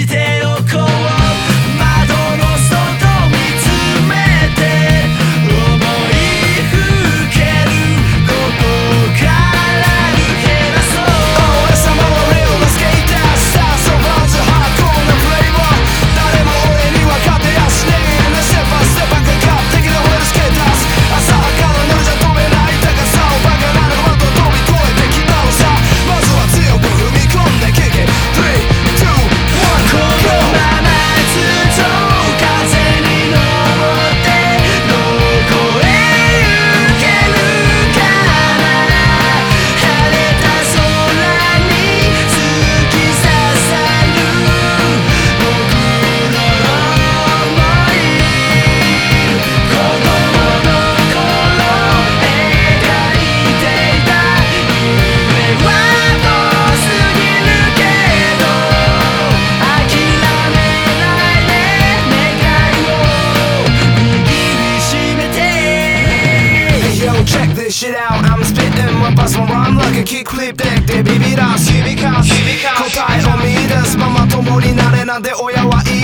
して this shit out I'm spitting my buzz も run like a kickflip deck でビビらす響かす答えを見出すママ共になれなんて親はい